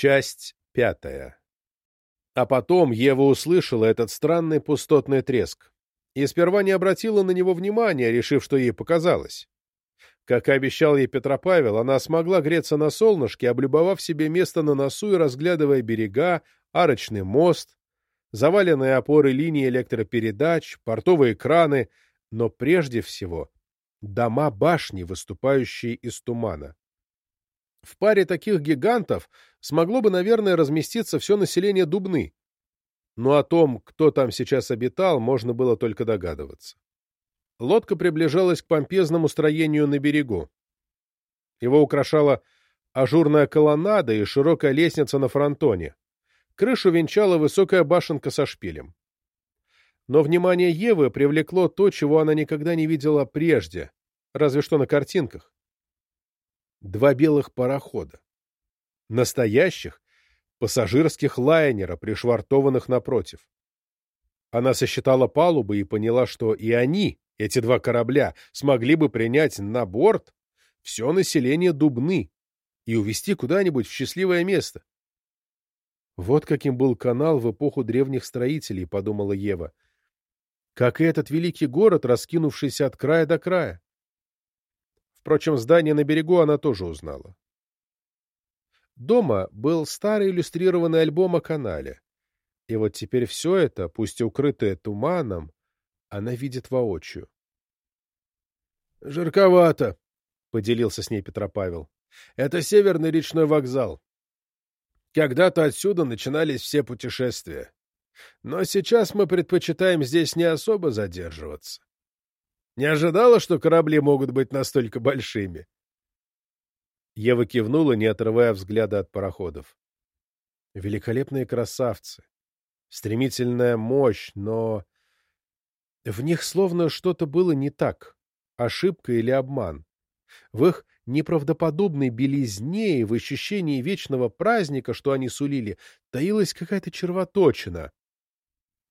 Часть пятая. А потом Ева услышала этот странный пустотный треск и сперва не обратила на него внимания, решив, что ей показалось. Как и обещал ей Петропавел, она смогла греться на солнышке, облюбовав себе место на носу и разглядывая берега, арочный мост, заваленные опоры линии электропередач, портовые краны, но прежде всего дома-башни, выступающие из тумана. В паре таких гигантов смогло бы, наверное, разместиться все население Дубны. Но о том, кто там сейчас обитал, можно было только догадываться. Лодка приближалась к помпезному строению на берегу. Его украшала ажурная колоннада и широкая лестница на фронтоне. Крышу венчала высокая башенка со шпилем. Но внимание Евы привлекло то, чего она никогда не видела прежде, разве что на картинках. Два белых парохода. Настоящих, пассажирских лайнера, пришвартованных напротив. Она сосчитала палубы и поняла, что и они, эти два корабля, смогли бы принять на борт все население Дубны и увезти куда-нибудь в счастливое место. Вот каким был канал в эпоху древних строителей, подумала Ева. Как и этот великий город, раскинувшийся от края до края. Впрочем, здание на берегу она тоже узнала. Дома был старый иллюстрированный альбом о канале. И вот теперь все это, пусть и укрытое туманом, она видит воочию. — Жарковато, — поделился с ней Петропавел. — Это северный речной вокзал. Когда-то отсюда начинались все путешествия. Но сейчас мы предпочитаем здесь не особо задерживаться. Не ожидала, что корабли могут быть настолько большими. Ева кивнула, не отрывая взгляда от пароходов. Великолепные красавцы. Стремительная мощь, но... В них словно что-то было не так. Ошибка или обман. В их неправдоподобной белизне и в ощущении вечного праздника, что они сулили, таилась какая-то червоточина.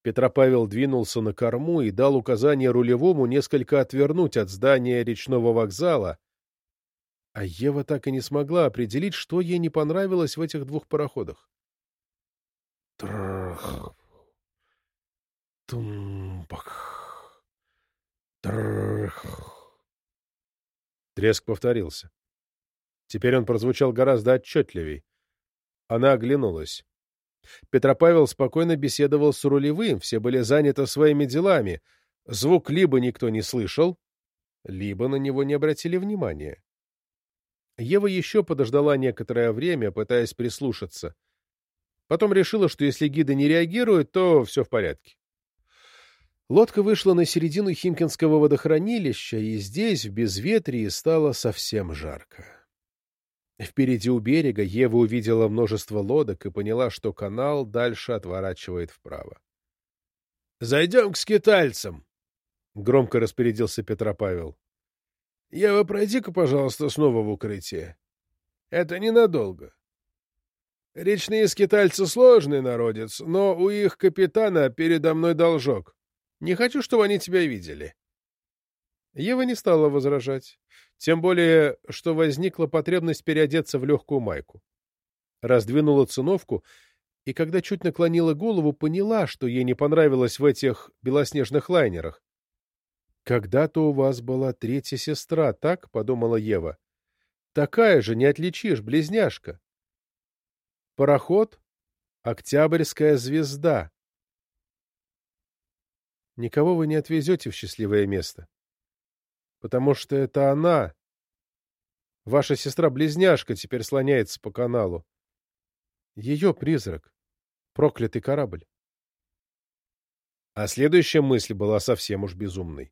Петропавел двинулся на корму и дал указание рулевому несколько отвернуть от здания речного вокзала, а Ева так и не смогла определить, что ей не понравилось в этих двух пароходах. Трах. Тумпах. Трах. Треск повторился. Теперь он прозвучал гораздо отчетливей. Она оглянулась. Петропавел спокойно беседовал с рулевым, все были заняты своими делами. Звук либо никто не слышал, либо на него не обратили внимания. Ева еще подождала некоторое время, пытаясь прислушаться. Потом решила, что если гиды не реагируют, то все в порядке. Лодка вышла на середину Химкинского водохранилища, и здесь, в безветрии, стало совсем жарко. Впереди у берега Ева увидела множество лодок и поняла, что канал дальше отворачивает вправо. — Зайдем к скитальцам! — громко распорядился Петропавел. — Ева, пройди-ка, пожалуйста, снова в укрытие. Это ненадолго. Речные скитальцы сложный народец, но у их капитана передо мной должок. Не хочу, чтобы они тебя видели. Ева не стала возражать. Тем более, что возникла потребность переодеться в легкую майку. Раздвинула циновку, и когда чуть наклонила голову, поняла, что ей не понравилось в этих белоснежных лайнерах. «Когда-то у вас была третья сестра, так?» — подумала Ева. «Такая же, не отличишь, близняшка». Пароход — Октябрьская звезда. Никого вы не отвезете в счастливое место потому что это она, ваша сестра-близняшка, теперь слоняется по каналу. Ее призрак, проклятый корабль. А следующая мысль была совсем уж безумной.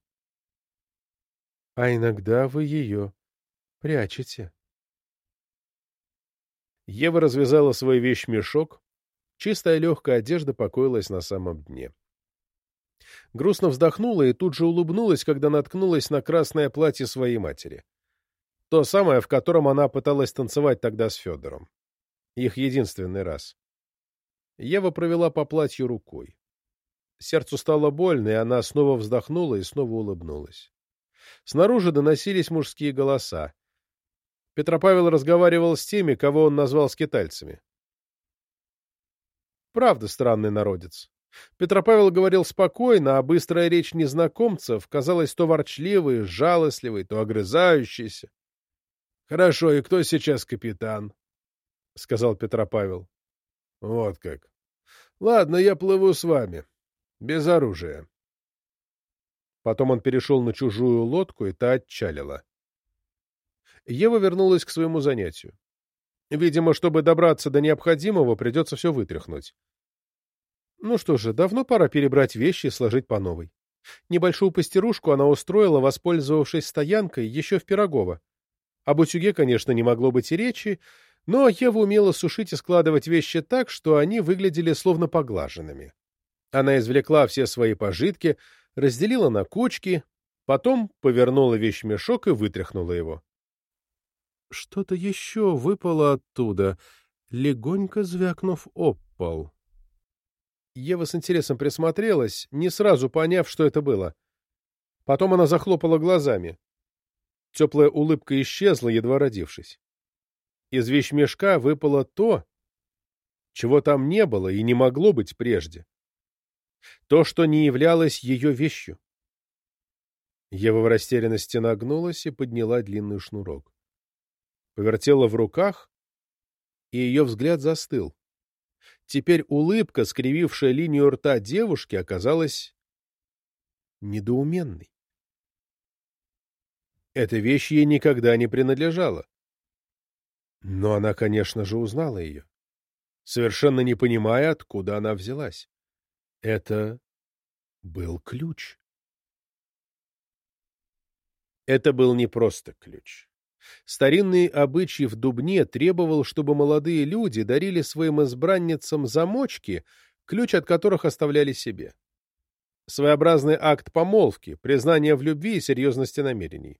А иногда вы ее прячете. Ева развязала свой вещмешок. Чистая легкая одежда покоилась на самом дне. Грустно вздохнула и тут же улыбнулась, когда наткнулась на красное платье своей матери. То самое, в котором она пыталась танцевать тогда с Федором. Их единственный раз. Ева провела по платью рукой. Сердцу стало больно, и она снова вздохнула и снова улыбнулась. Снаружи доносились мужские голоса. Петропавел разговаривал с теми, кого он назвал скитальцами. правда странный народец. Петропавел говорил спокойно, а быстрая речь незнакомцев казалась то ворчливой, жалостливой, то огрызающейся. — Хорошо, и кто сейчас капитан? — сказал Петропавел. — Вот как. Ладно, я плыву с вами. Без оружия. Потом он перешел на чужую лодку, и та отчалила. Ева вернулась к своему занятию. Видимо, чтобы добраться до необходимого, придется все вытряхнуть. Ну что же, давно пора перебрать вещи и сложить по новой. Небольшую пастерушку она устроила, воспользовавшись стоянкой, еще в Пирогово. Об утюге, конечно, не могло быть и речи, но Ева умела сушить и складывать вещи так, что они выглядели словно поглаженными. Она извлекла все свои пожитки, разделила на кучки, потом повернула вещмешок и вытряхнула его. Что-то еще выпало оттуда, легонько звякнув об пол. Ева с интересом присмотрелась, не сразу поняв, что это было. Потом она захлопала глазами. Теплая улыбка исчезла, едва родившись. Из вещмешка выпало то, чего там не было и не могло быть прежде. То, что не являлось ее вещью. Ева в растерянности нагнулась и подняла длинный шнурок. Повертела в руках, и ее взгляд застыл. Теперь улыбка, скривившая линию рта девушки, оказалась недоуменной. Эта вещь ей никогда не принадлежала. Но она, конечно же, узнала ее, совершенно не понимая, откуда она взялась. Это был ключ. Это был не просто ключ. Старинный обычай в Дубне требовал, чтобы молодые люди дарили своим избранницам замочки, ключ от которых оставляли себе. Своеобразный акт помолвки, признание в любви и серьезности намерений.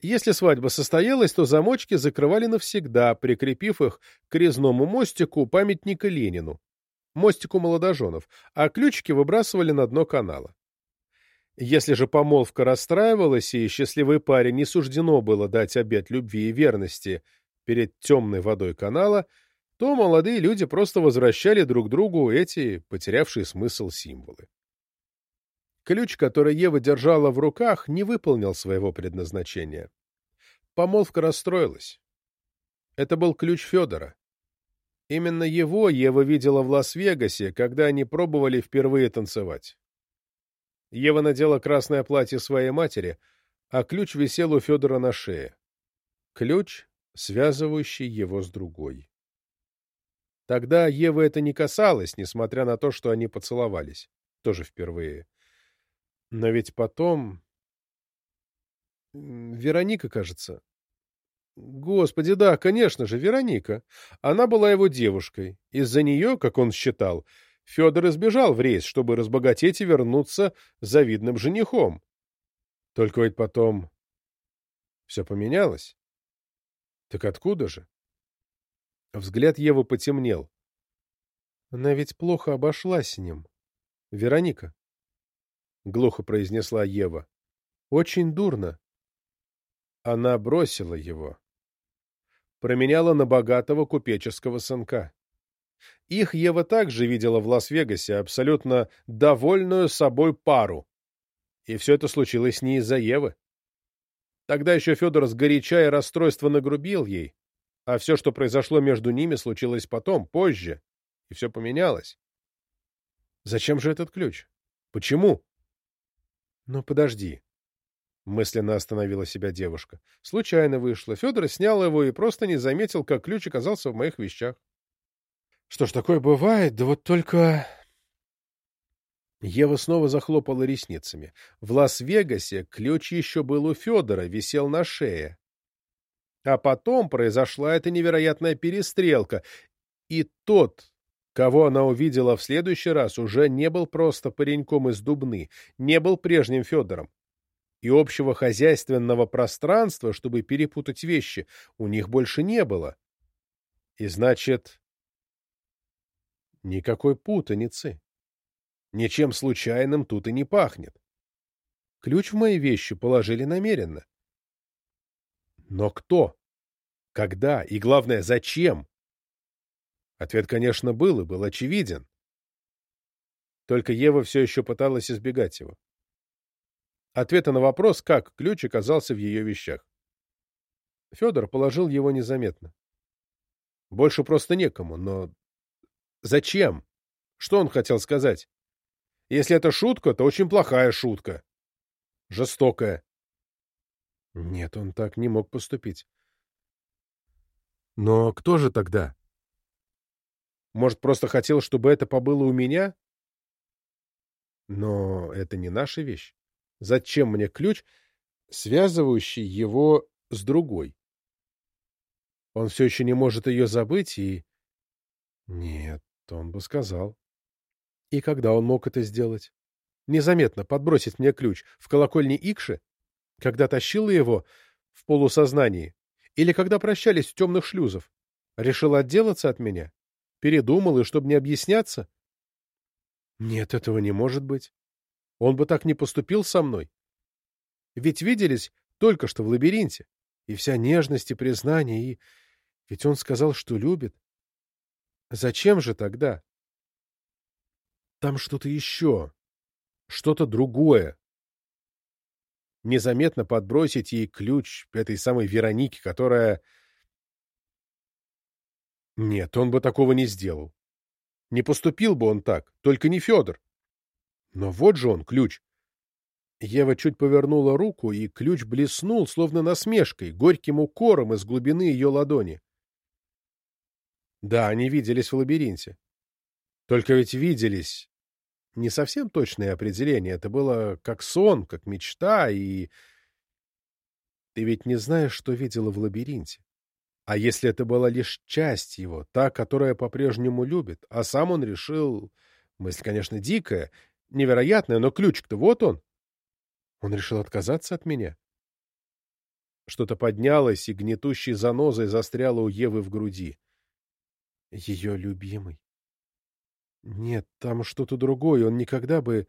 Если свадьба состоялась, то замочки закрывали навсегда, прикрепив их к резному мостику памятника Ленину, мостику молодоженов, а ключики выбрасывали на дно канала. Если же помолвка расстраивалась, и счастливой паре не суждено было дать обет любви и верности перед темной водой канала, то молодые люди просто возвращали друг другу эти потерявшие смысл символы. Ключ, который Ева держала в руках, не выполнил своего предназначения. Помолвка расстроилась. Это был ключ Федора. Именно его Ева видела в Лас-Вегасе, когда они пробовали впервые танцевать. Ева надела красное платье своей матери, а ключ висел у Федора на шее. Ключ, связывающий его с другой. Тогда Ева это не касалось, несмотря на то, что они поцеловались. Тоже впервые. Но ведь потом... Вероника, кажется. Господи, да, конечно же, Вероника. Она была его девушкой. Из-за нее, как он считал, Федор избежал в рейс, чтобы разбогатеть и вернуться завидным женихом. Только ведь потом все поменялось. Так откуда же? Взгляд Евы потемнел. Она ведь плохо обошлась с ним. Вероника. Глухо произнесла Ева. Очень дурно. Она бросила его. Променяла на богатого купеческого сынка. Их Ева также видела в Лас-Вегасе, абсолютно довольную собой пару. И все это случилось не из-за Евы. Тогда еще Федор сгоряча и расстройство нагрубил ей, а все, что произошло между ними, случилось потом, позже, и все поменялось. Зачем же этот ключ? Почему? Ну, подожди. Мысленно остановила себя девушка. Случайно вышло. Федор снял его и просто не заметил, как ключ оказался в моих вещах. Что ж, такое бывает, да вот только... Ева снова захлопала ресницами. В Лас-Вегасе ключ еще был у Федора, висел на шее. А потом произошла эта невероятная перестрелка, и тот, кого она увидела в следующий раз, уже не был просто пареньком из Дубны, не был прежним Федором. И общего хозяйственного пространства, чтобы перепутать вещи, у них больше не было. И значит, Никакой путаницы. Ничем случайным тут и не пахнет. Ключ в мои вещи положили намеренно. Но кто? Когда? И главное, зачем? Ответ, конечно, был и был очевиден. Только Ева все еще пыталась избегать его. Ответа на вопрос, как ключ оказался в ее вещах. Федор положил его незаметно. Больше просто некому, но зачем? Что он хотел сказать? Если это шутка, то очень плохая шутка. Жестокая. Нет, он так не мог поступить. Но кто же тогда? Может, просто хотел, чтобы это побыло у меня? Но это не наша вещь. Зачем мне ключ, связывающий его с другой? Он все еще не может ее забыть и... Нет, он бы сказал. И когда он мог это сделать? Незаметно подбросить мне ключ в колокольне Икши, когда тащила его в полусознании, или когда прощались в темных шлюзов. Решил отделаться от меня? Передумал, и чтобы не объясняться? Нет, этого не может быть. Он бы так не поступил со мной. Ведь виделись только что в лабиринте. И вся нежность и признание, и... Ведь он сказал, что любит. Зачем же тогда? Там что-то еще. Что-то другое. Незаметно подбросить ей ключ этой самой Веронике, которая... Нет, он бы такого не сделал. Не поступил бы он так, только не Федор. Но вот же он, ключ. Ева чуть повернула руку, и ключ блеснул, словно насмешкой, горьким укором из глубины ее ладони. Да, они виделись в лабиринте. Только ведь виделись. Не совсем точное определение. Это было как сон, как мечта, и... Ты ведь не знаешь, что видела в лабиринте. А если это была лишь часть его, та, которая по-прежнему любит, а сам он решил... Мысль, конечно, дикая, невероятная, но ключик-то вот он. Он решил отказаться от меня. Что-то поднялось и гнетущей занозой застряло у Евы в груди. Ее любимый. Нет, там что-то другое. Он никогда бы...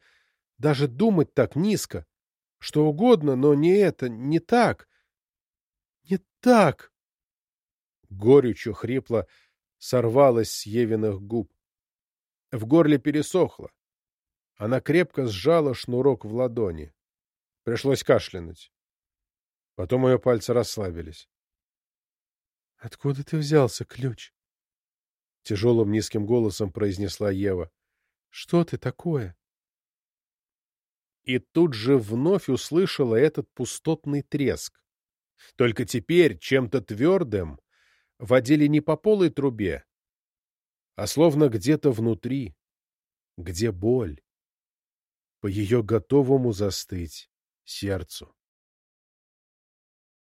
Даже думать так низко. Что угодно, но не это, не так. Не так. Горючо хрипло сорвалось с Евиных губ. В горле пересохло. Она крепко сжала шнурок в ладони. Пришлось кашлянуть. Потом ее пальцы расслабились. — Откуда ты взялся, ключ? — тяжелым низким голосом произнесла Ева. — Что ты такое? И тут же вновь услышала этот пустотный треск. Только теперь чем-то твердым водили не по полой трубе, а словно где-то внутри, где боль, по ее готовому застыть сердцу.